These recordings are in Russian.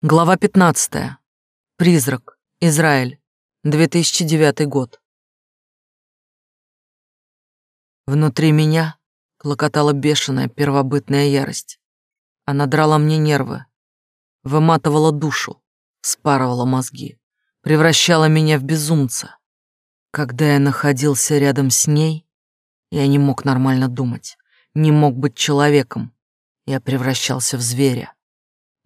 Глава 15. Призрак. Израиль. 2009 год. Внутри меня клокотала бешеная первобытная ярость. Она драла мне нервы, выматывала душу, спарывала мозги, превращала меня в безумца. Когда я находился рядом с ней, я не мог нормально думать, не мог быть человеком. Я превращался в зверя.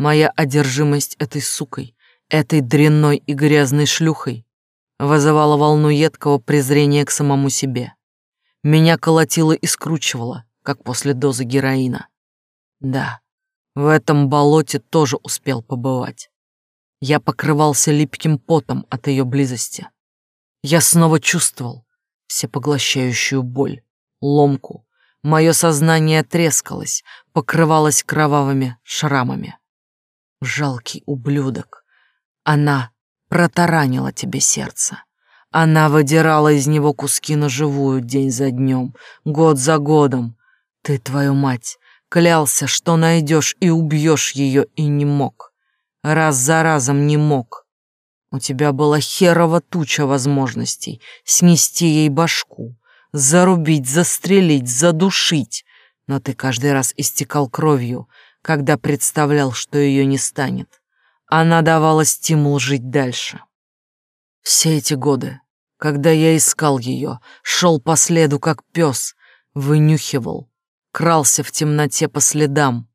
Моя одержимость этой сукой, этой дрянной и грязной шлюхой вызывала волну едкого презрения к самому себе. Меня колотило и скручивало, как после дозы героина. Да, в этом болоте тоже успел побывать. Я покрывался липким потом от ее близости. Я снова чувствовал всепоглощающую боль, ломку. Мое сознание трескалось, покрывалось кровавыми шрамами. Жалкий ублюдок. Она протаранила тебе сердце. Она выдирала из него куски на живую день за днем, год за годом. Ты, твою мать, клялся, что найдешь и убьешь ее, и не мог. Раз за разом не мог. У тебя была херова туча возможностей снести ей башку, зарубить, застрелить, задушить, но ты каждый раз истекал кровью, когда представлял, что ее не станет. Она давала стимул жить дальше. Все эти годы, когда я искал ее, шел по следу, как пес, вынюхивал, крался в темноте по следам,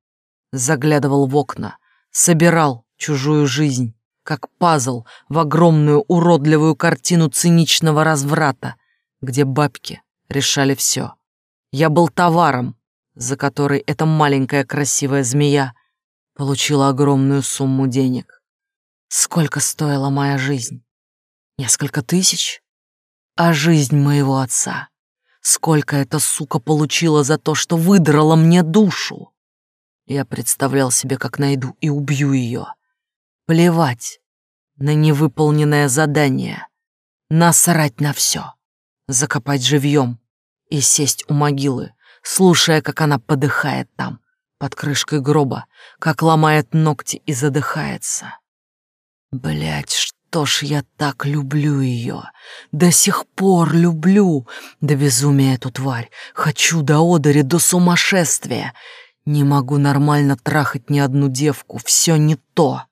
заглядывал в окна, собирал чужую жизнь, как пазл в огромную уродливую картину циничного разврата, где бабки решали все. Я был товаром, за который эта маленькая красивая змея получила огромную сумму денег. Сколько стоила моя жизнь? Несколько тысяч? А жизнь моего отца? Сколько эта сука получила за то, что выдрала мне душу? Я представлял себе, как найду и убью ее. Плевать на невыполненное задание. Насрать на все. Закопать живьем и сесть у могилы, слушая, как она подыхает там, под крышкой гроба, как ломает ногти и задыхается. Блять, что ж я так люблю ее, до сих пор люблю, до безумия эту тварь, хочу до одери, до сумасшествия. Не могу нормально трахать ни одну девку, все не то.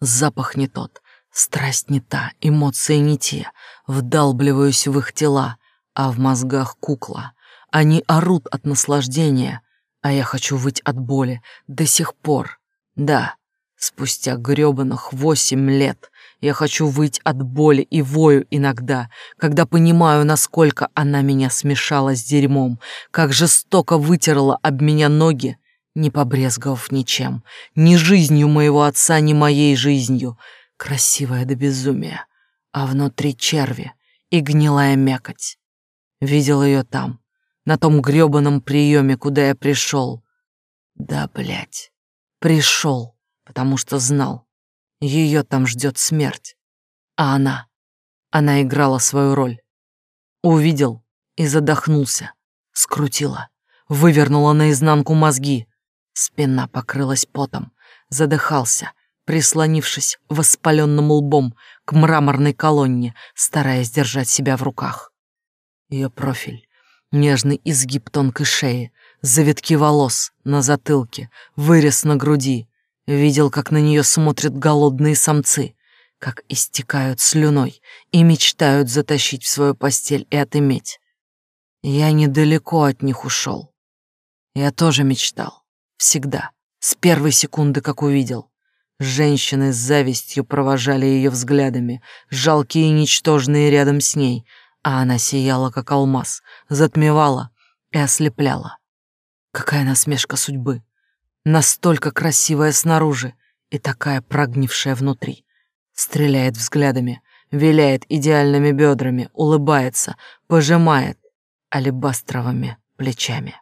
Запах не тот, страсть не та, эмоции не те, вдалбливаюсь в их тела, а в мозгах кукла. Они орут от наслаждения, а я хочу выть от боли до сих пор. Да, спустя грёбаных восемь лет я хочу выть от боли и вою иногда, когда понимаю, насколько она меня смешала с дерьмом, как жестоко вытерла об меня ноги, не побрезговав ничем, ни жизнью моего отца, ни моей жизнью, красивая до безумия, а внутри черви и гнилая мякоть. Видел ее там, на том грёбаном приеме, куда я пришел. Да, блядь, пришел, потому что знал, ее там ждет смерть. А она, она играла свою роль. Увидел и задохнулся, скрутила, вывернула наизнанку мозги. Спина покрылась потом, задыхался, прислонившись воспаленным лбом к мраморной колонне, стараясь держать себя в руках. Ее профиль Нежный изгиб тонкой шеи, завитки волос на затылке, вырез на груди. Видел, как на нее смотрят голодные самцы, как истекают слюной и мечтают затащить в свою постель и отыметь. Я недалеко от них ушел. Я тоже мечтал. Всегда. С первой секунды, как увидел. Женщины с завистью провожали ее взглядами, жалкие и ничтожные рядом с ней — а она сияла, как алмаз, затмевала и ослепляла. Какая насмешка судьбы! Настолько красивая снаружи и такая прогнившая внутри. Стреляет взглядами, виляет идеальными бедрами, улыбается, пожимает алебастровыми плечами.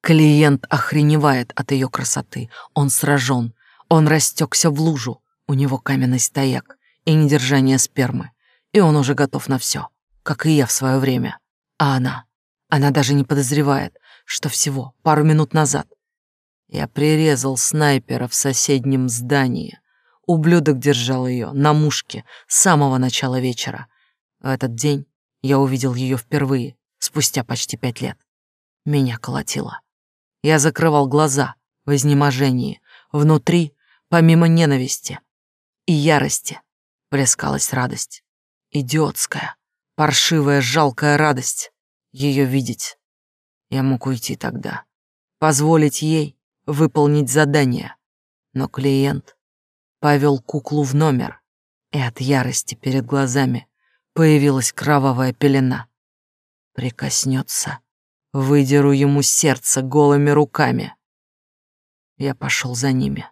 Клиент охреневает от ее красоты. Он сражен, он растекся в лужу, у него каменный стояк и недержание спермы, и он уже готов на все как и я в свое время. А она, она даже не подозревает, что всего пару минут назад я прирезал снайпера в соседнем здании, Ублюдок держал ее на мушке с самого начала вечера. В этот день я увидел ее впервые, спустя почти пять лет. Меня колотило. Я закрывал глаза в изнеможении. Внутри, помимо ненависти и ярости, плескалась радость. Идиотская, паршивая, жалкая радость. Ее видеть. Я мог уйти тогда. Позволить ей выполнить задание. Но клиент повел куклу в номер, и от ярости перед глазами появилась кровавая пелена. Прикоснется, выдеру ему сердце голыми руками. Я пошел за ними.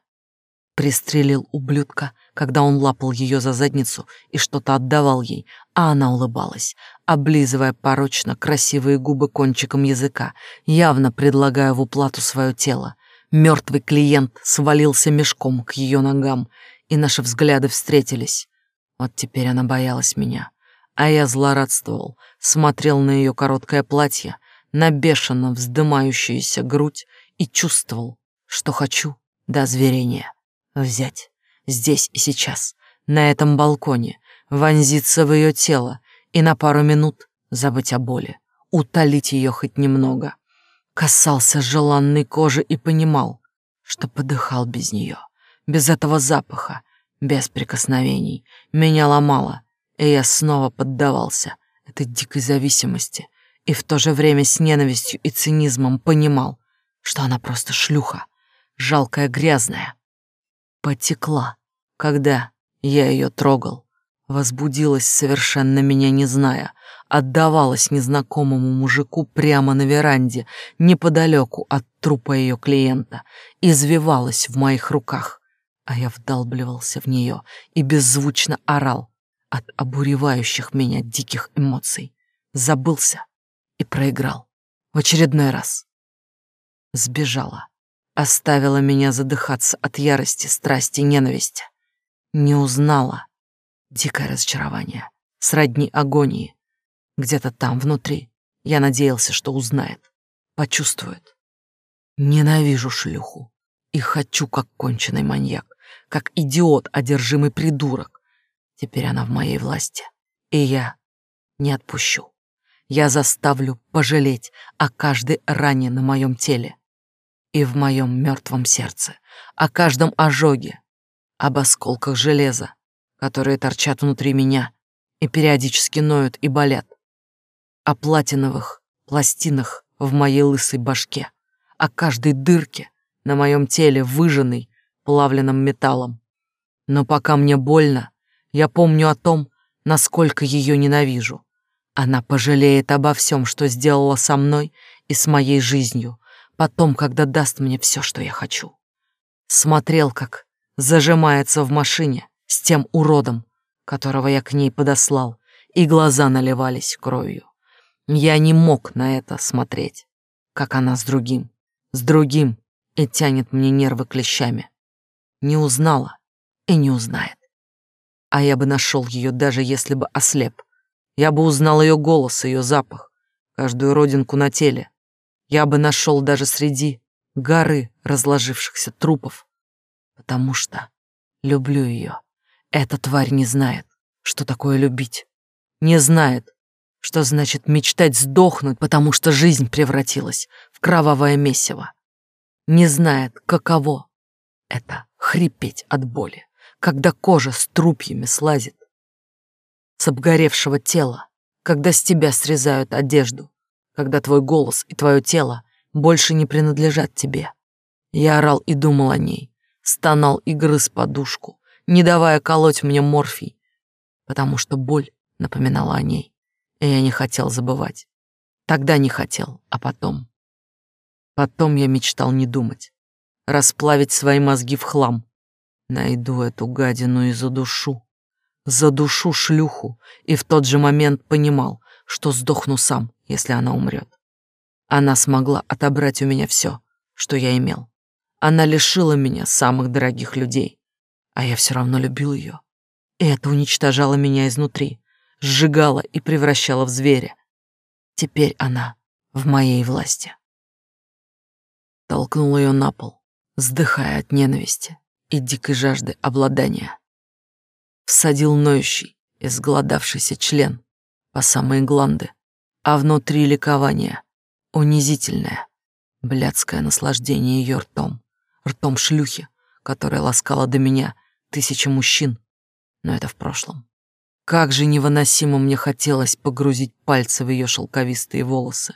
Пристрелил ублюдка, когда он лапал ее за задницу и что-то отдавал ей, а она улыбалась, облизывая порочно красивые губы кончиком языка, явно предлагая в уплату свое тело. Мертвый клиент свалился мешком к ее ногам, и наши взгляды встретились. Вот теперь она боялась меня, а я злорадствовал, смотрел на ее короткое платье, на бешено вздымающуюся грудь и чувствовал, что хочу до озверения взять здесь и сейчас, на этом балконе, вонзиться в ее тело и на пару минут забыть о боли, утолить ее хоть немного. Касался желанной кожи и понимал, что подыхал без нее, без этого запаха, без прикосновений. Меня ломало, и я снова поддавался этой дикой зависимости и в то же время с ненавистью и цинизмом понимал, что она просто шлюха, жалкая, грязная, потекла, когда я ее трогал, возбудилась совершенно меня не зная, отдавалась незнакомому мужику прямо на веранде, неподалеку от трупа ее клиента, извивалась в моих руках, а я вдалбливался в нее и беззвучно орал от обуревающих меня диких эмоций, забылся и проиграл. В очередной раз. Сбежала оставила меня задыхаться от ярости, страсти, ненависти. Не узнала. Дикое разочарование, сродни агонии. Где-то там, внутри, я надеялся, что узнает, почувствует. Ненавижу шлюху и хочу, как конченый маньяк, как идиот, одержимый придурок. Теперь она в моей власти, и я не отпущу. Я заставлю пожалеть о каждой ране на моем теле и в моем мертвом сердце, о каждом ожоге, об осколках железа, которые торчат внутри меня и периодически ноют и болят, о платиновых пластинах в моей лысой башке, о каждой дырке на моем теле, выжженной плавленным металлом. Но пока мне больно, я помню о том, насколько ее ненавижу. Она пожалеет обо всем, что сделала со мной и с моей жизнью, Потом, когда даст мне все, что я хочу. Смотрел, как зажимается в машине с тем уродом, которого я к ней подослал, и глаза наливались кровью. Я не мог на это смотреть, как она с другим, с другим, и тянет мне нервы клещами. Не узнала и не узнает. А я бы нашел ее, даже если бы ослеп. Я бы узнал ее голос, ее запах, каждую родинку на теле, я бы нашел даже среди горы разложившихся трупов, потому что люблю ее. Эта тварь не знает, что такое любить. Не знает, что значит мечтать сдохнуть, потому что жизнь превратилась в кровавое месиво. Не знает, каково это хрипеть от боли, когда кожа с трупьями слазит с обгоревшего тела, когда с тебя срезают одежду, когда твой голос и твое тело больше не принадлежат тебе. Я орал и думал о ней, стонал и грыз подушку, не давая колоть мне морфий, потому что боль напоминала о ней, и я не хотел забывать. Тогда не хотел, а потом. Потом я мечтал не думать, расплавить свои мозги в хлам. Найду эту гадину и задушу, задушу шлюху, и в тот же момент понимал, что сдохну сам, если она умрет. Она смогла отобрать у меня все, что я имел. Она лишила меня самых дорогих людей, а я все равно любил ее. И это уничтожало меня изнутри, сжигало и превращало в зверя. Теперь она в моей власти. Толкнул ее на пол, вздыхая от ненависти, и дикой жажды обладания. Всадил ноющий, изголодавшийся член по самые гланды, а внутри ликование, унизительное, блядское наслаждение ее ртом, ртом шлюхи, которая ласкала до меня тысячи мужчин, но это в прошлом. Как же невыносимо мне хотелось погрузить пальцы в ее шелковистые волосы,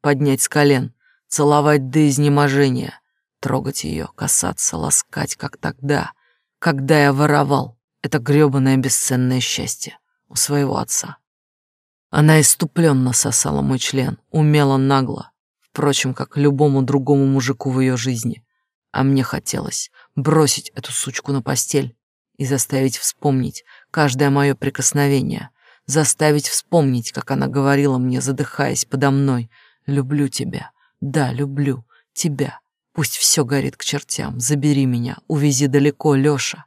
поднять с колен, целовать до изнеможения, трогать ее, касаться, ласкать, как тогда, когда я воровал это грёбаное бесценное счастье у своего отца. Она иступленно сосала мой член, умело нагло, впрочем, как любому другому мужику в ее жизни. А мне хотелось бросить эту сучку на постель и заставить вспомнить каждое мое прикосновение, заставить вспомнить, как она говорила мне, задыхаясь подо мной, «Люблю тебя, да, люблю тебя, пусть все горит к чертям, забери меня, увези далеко, Лёша».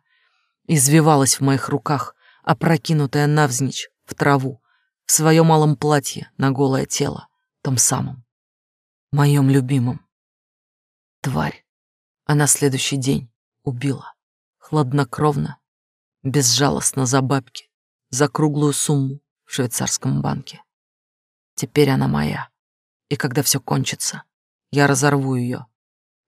Извивалась в моих руках, опрокинутая навзничь в траву, в своем малом платье на голое тело, том самом, моем любимом. Тварь. А на следующий день убила. Хладнокровно, безжалостно за бабки, за круглую сумму в швейцарском банке. Теперь она моя. И когда все кончится, я разорву ее.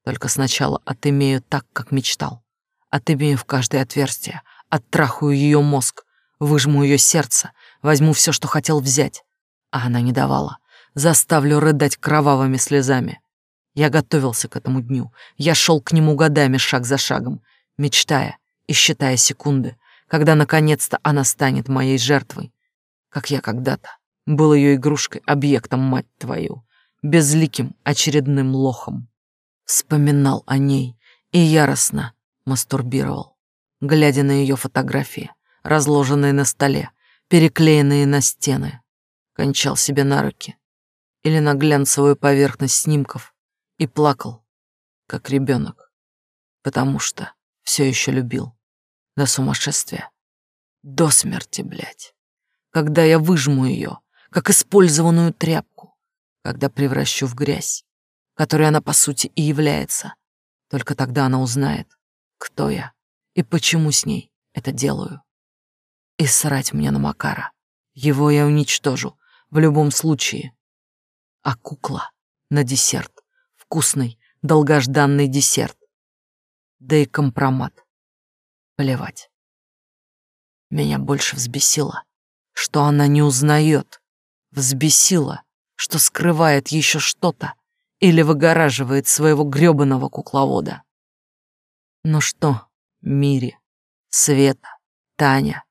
Только сначала отымею так, как мечтал. Отымею в каждое отверстие, оттрахаю ее мозг, выжму ее сердце, возьму все, что хотел взять. А она не давала. Заставлю рыдать кровавыми слезами. Я готовился к этому дню. Я шел к нему годами, шаг за шагом, мечтая и считая секунды, когда наконец-то она станет моей жертвой, как я когда-то был ее игрушкой, объектом, мать твою, безликим очередным лохом. Вспоминал о ней и яростно мастурбировал, глядя на ее фотографии, разложенные на столе, переклеенные на стены. Кончал себе на руки или на глянцевую поверхность снимков и плакал, как ребенок, потому что все еще любил. До сумасшествия. До смерти, блядь. Когда я выжму ее, как использованную тряпку, когда превращу в грязь, которой она по сути и является, только тогда она узнает, кто я и почему с ней это делаю. И срать мне на Макара. Его я уничтожу в любом случае. А кукла на десерт. Вкусный, долгожданный десерт. Да и компромат. Плевать. Меня больше взбесило, что она не узнает. Взбесило, что скрывает еще что-то или выгораживает своего грёбаного кукловода. Ну что, Мири, Света, Таня,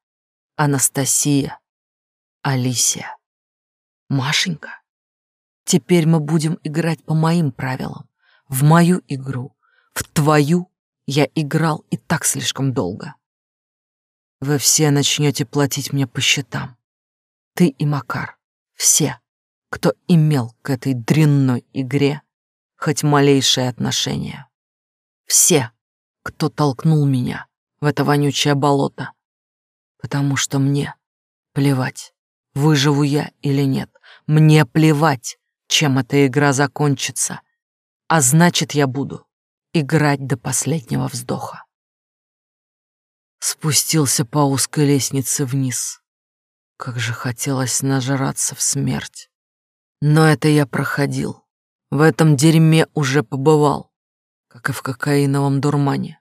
Анастасия, Алисия, Машенька. Теперь мы будем играть по моим правилам, в мою игру, в твою я играл и так слишком долго. Вы все начнете платить мне по счетам. Ты и Макар, все, кто имел к этой дрянной игре хоть малейшее отношение. Все, кто толкнул меня в это вонючее болото, потому что мне плевать, выживу я или нет. Мне плевать, чем эта игра закончится. А значит, я буду играть до последнего вздоха. Спустился по узкой лестнице вниз. Как же хотелось нажраться в смерть. Но это я проходил. В этом дерьме уже побывал, как и в кокаиновом дурмане.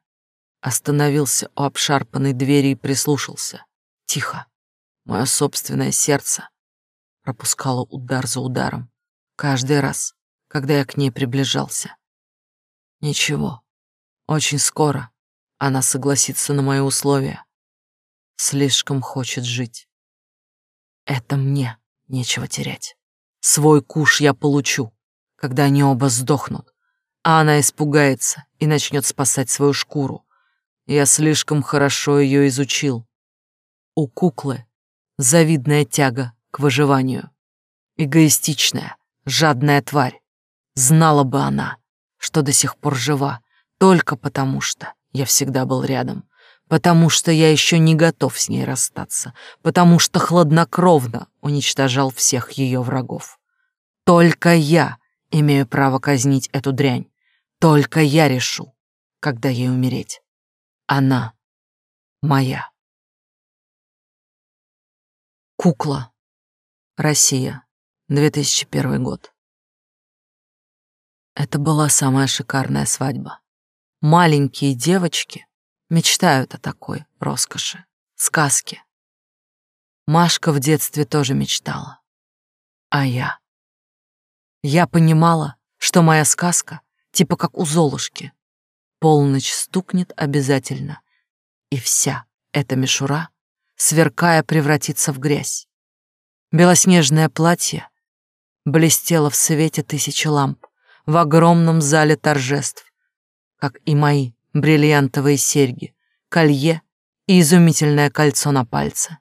Остановился у обшарпанной двери и прислушался. Тихо. Мое собственное сердце пропускало удар за ударом. Каждый раз, когда я к ней приближался. Ничего. Очень скоро она согласится на мои условия. Слишком хочет жить. Это мне нечего терять. Свой куш я получу, когда они оба сдохнут, а она испугается и начнет спасать свою шкуру. Я слишком хорошо ее изучил. У куклы завидная тяга к выживанию. Эгоистичная, жадная тварь. Знала бы она, что до сих пор жива, только потому что я всегда был рядом, потому что я еще не готов с ней расстаться, потому что хладнокровно уничтожал всех ее врагов. Только я имею право казнить эту дрянь. Только я решу, когда ей умереть. Она моя. Кукла. Россия. 2001 год. Это была самая шикарная свадьба. Маленькие девочки мечтают о такой роскоши, сказке. Машка в детстве тоже мечтала. А я? Я понимала, что моя сказка типа как у Золушки. Полночь стукнет обязательно, и вся эта мишура, сверкая, превратится в грязь. Белоснежное платье блестело в свете тысячи ламп в огромном зале торжеств, как и мои бриллиантовые серьги, колье и изумительное кольцо на пальце.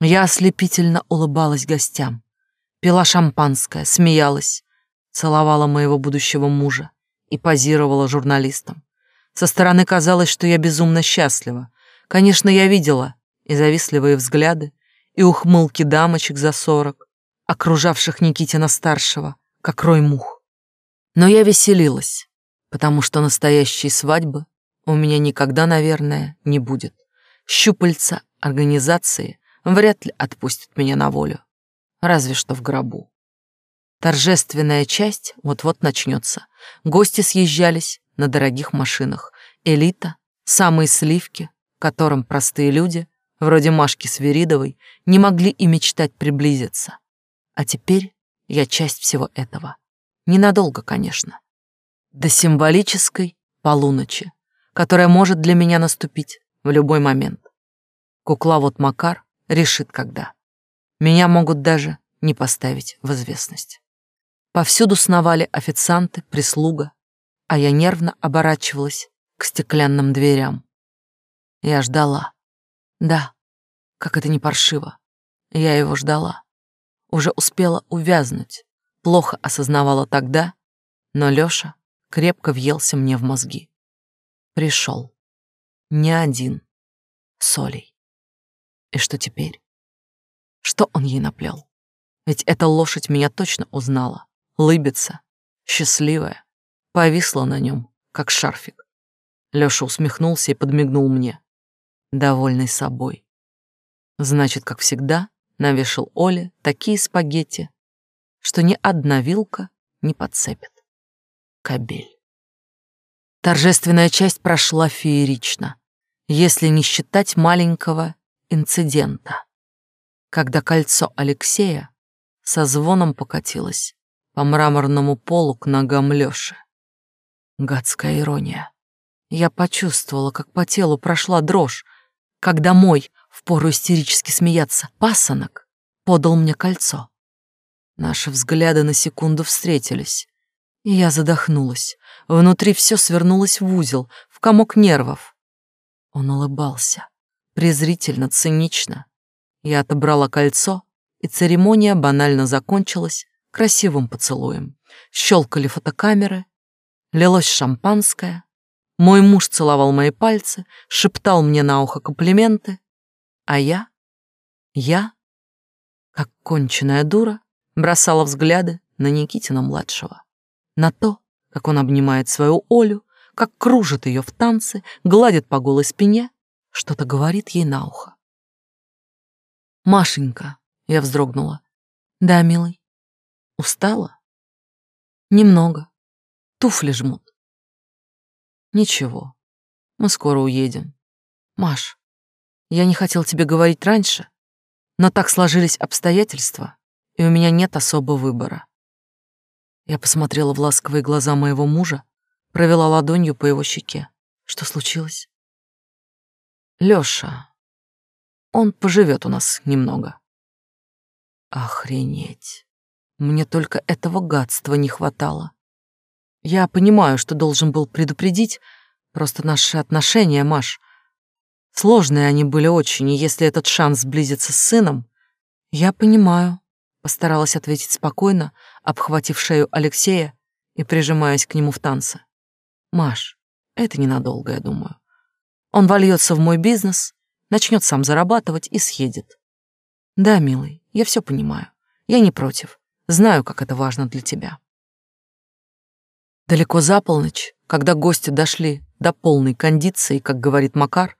Я ослепительно улыбалась гостям, пила шампанское, смеялась, целовала моего будущего мужа и позировала журналистам. Со стороны казалось, что я безумно счастлива. Конечно, я видела и завистливые взгляды, и ухмылки дамочек за сорок, окружавших Никитина-старшего, как рой мух. Но я веселилась, потому что настоящей свадьбы у меня никогда, наверное, не будет. Щупальца организации вряд ли отпустят меня на волю, разве что в гробу. Торжественная часть вот-вот начнется. Гости съезжались на дорогих машинах. Элита, самые сливки, которым простые люди, вроде Машки Свиридовой, не могли и мечтать приблизиться. А теперь я часть всего этого. Ненадолго, конечно. До символической полуночи, которая может для меня наступить в любой момент. Кукла вот Макар решит когда. Меня могут даже не поставить в известность. Повсюду сновали официанты, прислуга, а я нервно оборачивалась к стеклянным дверям. Я ждала. Да, как это не паршиво. Я его ждала. Уже успела увязнуть. Плохо осознавала тогда, но Лёша крепко въелся мне в мозги. Пришел. Не один. Солей. И что теперь? Что он ей наплел? Ведь эта лошадь меня точно узнала. Лыбится. Счастливая. Повисла на нем, как шарфик. Лёша усмехнулся и подмигнул мне. Довольный собой. Значит, как всегда, навешал Оле такие спагетти, что ни одна вилка не подцепит. Кобель. Торжественная часть прошла феерично, если не считать маленького инцидента, когда кольцо Алексея со звоном покатилось по мраморному полу к ногам Лёши. Гадская ирония. Я почувствовала, как по телу прошла дрожь, когда мой, впору истерически смеяться, пасынок подал мне кольцо. Наши взгляды на секунду встретились, и я задохнулась. Внутри все свернулось в узел, в комок нервов. Он улыбался, презрительно, цинично. Я отобрала кольцо, и церемония банально закончилась красивым поцелуем. Щелкали фотокамеры, лилось шампанское. Мой муж целовал мои пальцы, шептал мне на ухо комплименты, а я, я, как конченая дура, бросала взгляды на Никитина-младшего, на то, как он обнимает свою Олю, как кружит ее в танце, гладит по голой спине, что-то говорит ей на ухо. «Машенька», — я вздрогнула. «Да, милый». «Устала?» «Немного. Туфли жмут». «Ничего, мы скоро уедем. Маш, я не хотел тебе говорить раньше, но так сложились обстоятельства, и у меня нет особого выбора. Я посмотрела в ласковые глаза моего мужа, провела ладонью по его щеке. Что случилось? Лёша. Он поживет у нас немного. Охренеть. Мне только этого гадства не хватало. Я понимаю, что должен был предупредить, просто наши отношения, Маш. Сложные они были очень, и если этот шанс сблизиться с сыном... Я понимаю, постаралась ответить спокойно, обхватив шею Алексея и прижимаясь к нему в танце. Маш, это ненадолго, я думаю. Он вольется в мой бизнес, начнет сам зарабатывать и съедет. Да, милый, я все понимаю. Я не против. Знаю, как это важно для тебя. Далеко за полночь, когда гости дошли до полной кондиции, как говорит Макар,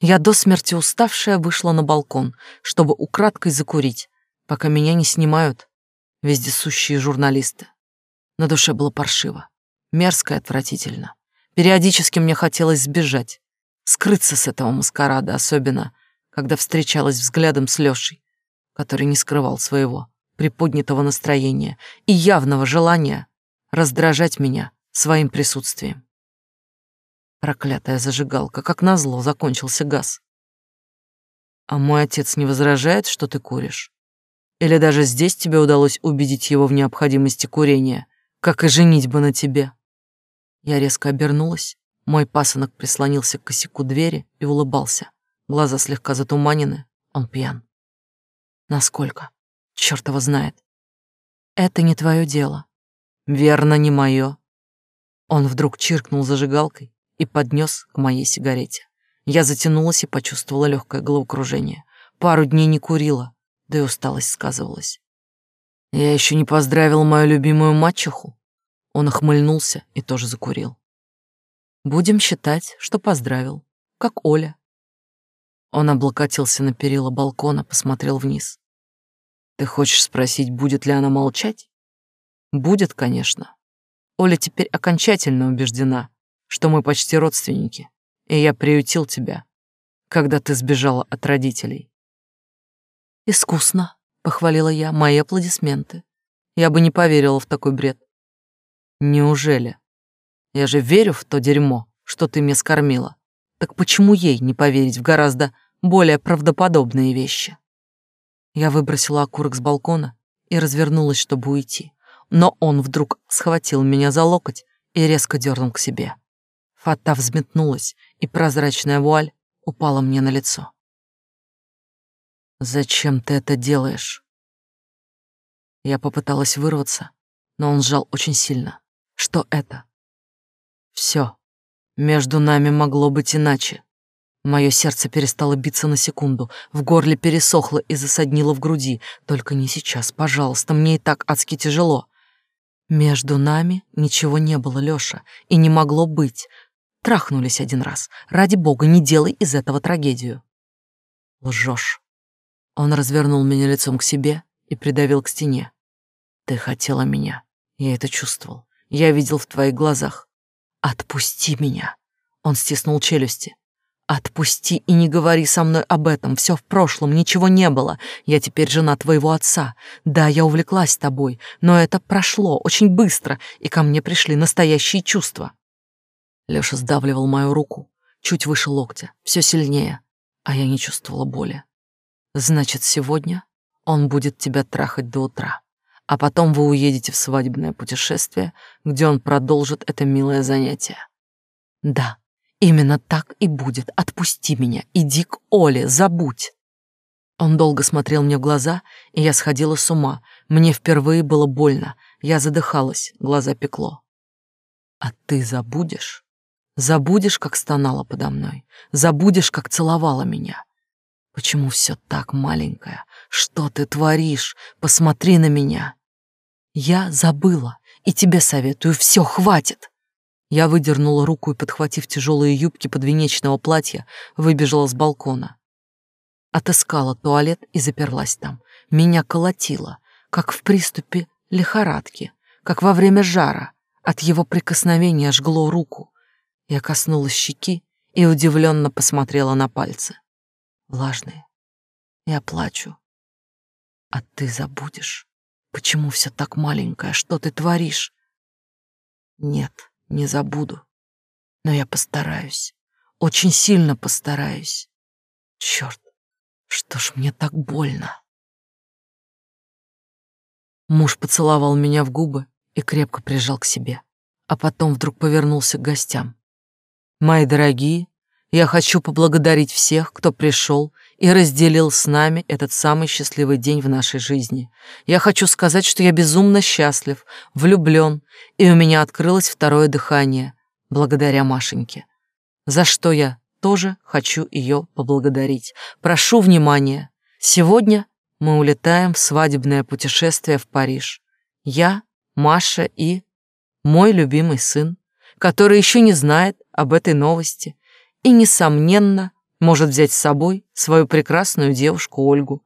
я до смерти уставшая вышла на балкон, чтобы украдкой закурить, пока меня не снимают вездесущие журналисты. На душе было паршиво, мерзко и отвратительно. Периодически мне хотелось сбежать, скрыться с этого маскарада, особенно когда встречалась взглядом с Лёшей, который не скрывал своего приподнятого настроения и явного желания раздражать меня своим присутствием. Проклятая зажигалка, как назло, закончился газ. А мой отец не возражает, что ты куришь? Или даже здесь тебе удалось убедить его в необходимости курения, как и женить бы на тебе? Я резко обернулась. Мой пасынок прислонился к косяку двери и улыбался. Глаза слегка затуманены, он пьян. Насколько? Чёрт его знает. Это не твое дело. Верно, не мое. Он вдруг чиркнул зажигалкой и поднес к моей сигарете. Я затянулась и почувствовала легкое головокружение. Пару дней не курила, да и усталость сказывалась. Я еще не поздравил мою любимую мачеху. Он охмыльнулся и тоже закурил. Будем считать, что поздравил, как Оля. Он облокотился на перила балкона, посмотрел вниз. «Ты хочешь спросить, будет ли она молчать?» «Будет, конечно. Оля теперь окончательно убеждена, что мы почти родственники, и я приютил тебя, когда ты сбежала от родителей». «Искусно», — похвалила я, — «мои аплодисменты. Я бы не поверила в такой бред». «Неужели? Я же верю в то дерьмо, что ты мне скормила. Так почему ей не поверить в гораздо более правдоподобные вещи? Я выбросила окурок с балкона и развернулась, чтобы уйти. Но он вдруг схватил меня за локоть и резко дернул к себе. Фата взметнулась, и прозрачная вуаль упала мне на лицо. «Зачем ты это делаешь?» Я попыталась вырваться, но он сжал очень сильно. «Что это?» «Все. Между нами могло быть иначе. Мое сердце перестало биться на секунду, в горле пересохло и засаднило в груди. Только не сейчас, пожалуйста, мне и так адски тяжело. Между нами ничего не было, Лёша, и не могло быть. Трахнулись один раз. Ради бога, не делай из этого трагедию. Лжешь. Он развернул меня лицом к себе и придавил к стене. Ты хотела меня. Я это чувствовал. Я видел в твоих глазах. «Отпусти меня!» Он стиснул челюсти. «Отпусти и не говори со мной об этом. Все в прошлом, ничего не было. Я теперь жена твоего отца. Да, я увлеклась тобой, но это прошло очень быстро, и ко мне пришли настоящие чувства». Лёша сдавливал мою руку, чуть выше локтя, все сильнее, а я не чувствовала боли. «Значит, сегодня он будет тебя трахать до утра а потом вы уедете в свадебное путешествие, где он продолжит это милое занятие. Да, именно так и будет. Отпусти меня, иди к Оле, забудь. Он долго смотрел мне в глаза, и я сходила с ума. Мне впервые было больно. Я задыхалась, глаза пекло. А ты забудешь? Забудешь, как стонала подо мной? Забудешь, как целовала меня? Почему все так маленькое? Что ты творишь? Посмотри на меня. Я забыла, и тебе советую, все, хватит. Я выдернула руку и, подхватив тяжелые юбки подвенечного платья, выбежала с балкона. Отыскала туалет и заперлась там. Меня колотило, как в приступе лихорадки, как во время жара. От его прикосновения жгло руку. Я коснулась щеки и удивленно посмотрела на пальцы. Влажные. Я плачу. А ты забудешь. Почему все так маленькое? Что ты творишь? Нет, не забуду. Но я постараюсь. Очень сильно постараюсь. Черт, что ж мне так больно? Муж поцеловал меня в губы и крепко прижал к себе, а потом вдруг повернулся к гостям. «Мои дорогие, я хочу поблагодарить всех, кто пришел и разделил с нами этот самый счастливый день в нашей жизни. Я хочу сказать, что я безумно счастлив, влюблен, и у меня открылось второе дыхание, благодаря Машеньке. За что я тоже хочу ее поблагодарить. Прошу внимания. Сегодня мы улетаем в свадебное путешествие в Париж. Я, Маша и мой любимый сын. который еще не знает об этой новости и, несомненно, может взять с собой свою прекрасную девушку Ольгу.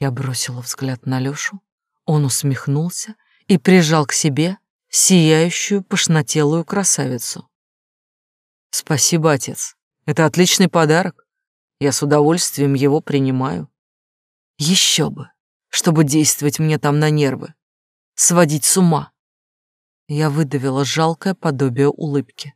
Я бросила взгляд на Лёшу, он усмехнулся и прижал к себе сияющую пышнотелую красавицу. «Спасибо, отец. Это отличный подарок. Я с удовольствием его принимаю. Еще бы, чтобы действовать мне там на нервы, сводить с ума». Я выдавила жалкое подобие улыбки.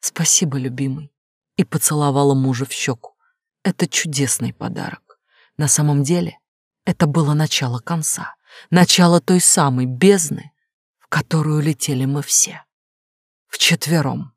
«Спасибо, любимый», и поцеловала мужа в щеку. Это чудесный подарок. На самом деле, это было начало конца, начало той самой бездны, в которую летели мы все. Вчетвером.